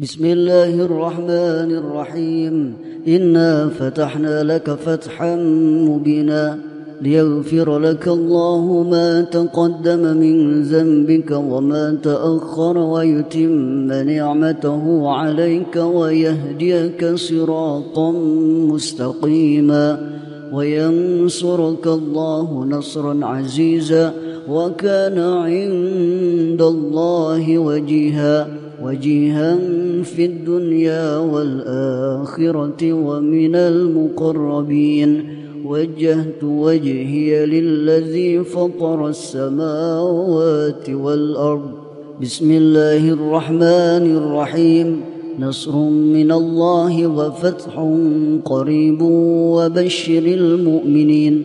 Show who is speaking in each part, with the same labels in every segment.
Speaker 1: بسم الله الرحمن الرحيم. إنا فتحنا لك فتحا مبينا ليغفر لك الله ما تقدم من ذنبك وما تأخر ويتم نعمته عليك ويهديك صراطا مستقيما وينصرك الله نصرا عزيزا وكان عند الله وجيها. وجيها في الدنيا والآخرة ومن المقربين. وجهت وجهي للذي فطر السماوات والأرض. بسم الله الرحمن الرحيم. نصر من الله وفتح قريب وبشر المؤمنين.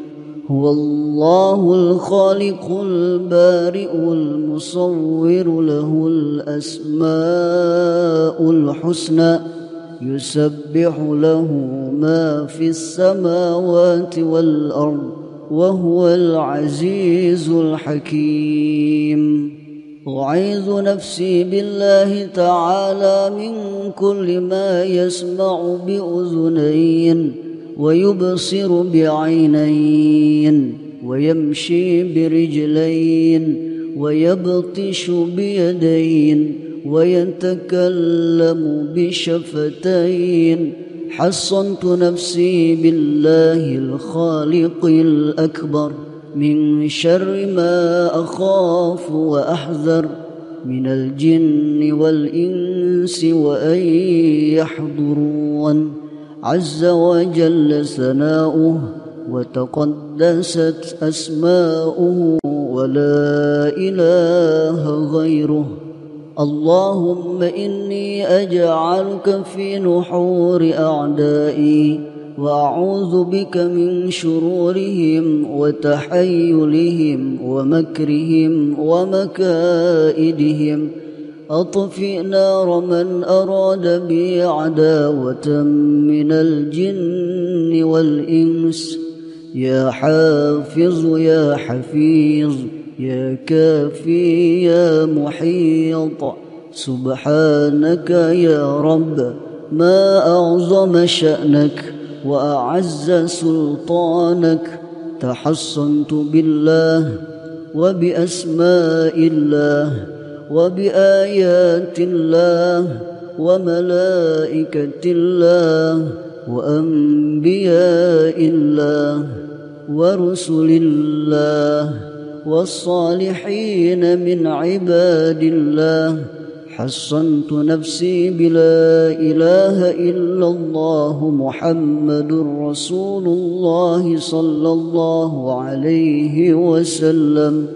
Speaker 1: هو الله الخالق البارئ المصور له الأسماء الحسنى يسبح له ما في السماوات والأرض وهو العزيز الحكيم. أعيذ نفسي بالله تعالى من كل ما يسمع بأذنين ويبصر بعينين ويمشي برجلين ويبطش بيدين ويتكلم بشفتين. حصنت نفسي بالله الخالق الأكبر من شر ما أخاف وأحذر من الجن والإنس وأن يحضرون. عز وجل ثناؤه وتقدست أسماؤه ولا إله غيره. اللهم إني أجعلك في نحور أعدائي وأعوذ بك من شرورهم وتحيلهم ومكرهم ومكائدهم. أطفئ نار من أراد بي عداوة من الجن والإنس. يا حافظ يا حفيظ يا كافي يا محيط. سبحانك يا رب ما أعظم شأنك وأعز سلطانك. تحصنت بالله وبأسماء الله. وبآيات الله وملائكة الله وأنبياء الله ورسل الله والصالحين من عباد الله. حصنت نفسي بلا إله إلا الله محمد رسول الله صلى الله عليه وسلم.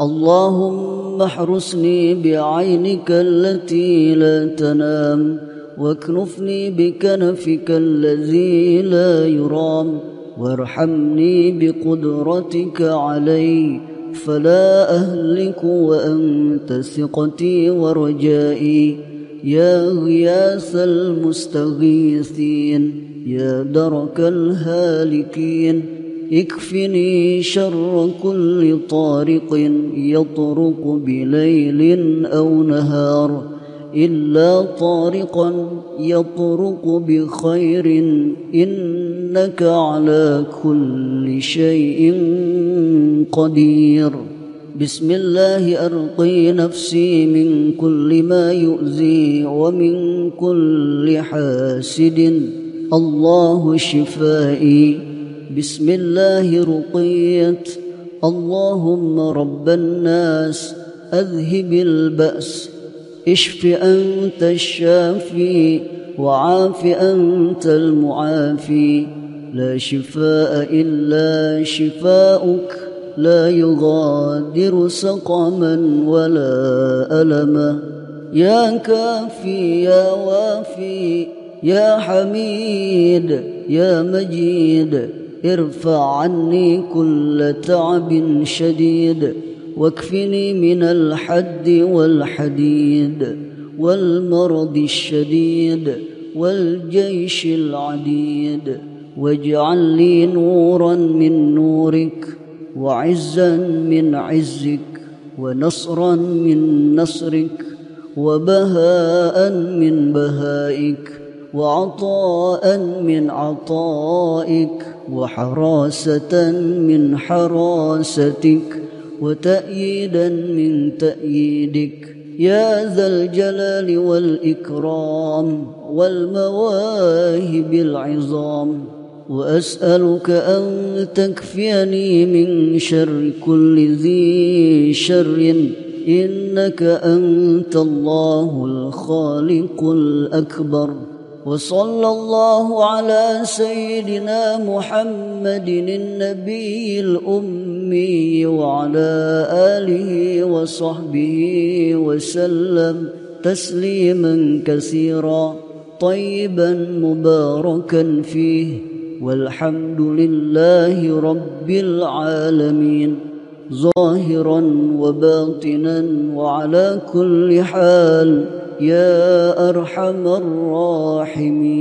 Speaker 1: اللهم احرسني بعينك التي لا تنام واكنفني بكنفك الذي لا يرام وارحمني بقدرتك علي فلا أهلك وأنت ثقتي ورجائي. يا غياث المستغيثين يا درك الهالكين. اكفني شر كل طارق يطرق بليل أو نهار إلا طارقا يطرق بخير إنك على كل شيء قدير بسم الله أرقي نفسي من كل ما يؤذي ومن كل حاسد الله شفائي بسم الله رقيت اللهم رب الناس أذهب البأس. اشف أنت الشافي وعاف أنت المعافي. لا شفاء إلا شفاؤك لا يغادر سقما ولا ألما يا كافي يا وافي يا حميد يا مجيد. ارفع عني كل تعب شديد واكفني من الحد والحديد والمرض الشديد والجيش العديد. واجعل لي نورا من نورك وعزا من عزك ونصرا من نصرك وبهاء من بهائك وعطاء من عطائك. وحراسة من حراستك وتأييدا من تأييدك. يا ذا الجلال والإكرام والمواهب العظام. وأسألك أن تكفيني من شر كل ذي شر. إنك أنت الله الخالق الأكبر. وصلى الله على سيدنا محمد النبي الأمي وعلى آله وصحبه وسلم تسليما كثيرا طيبا مباركا فيه والحمد لله رب العالمين. ظاهرا وباطنا وعلى كل حال يا أرحم الراحمين.